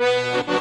Bye.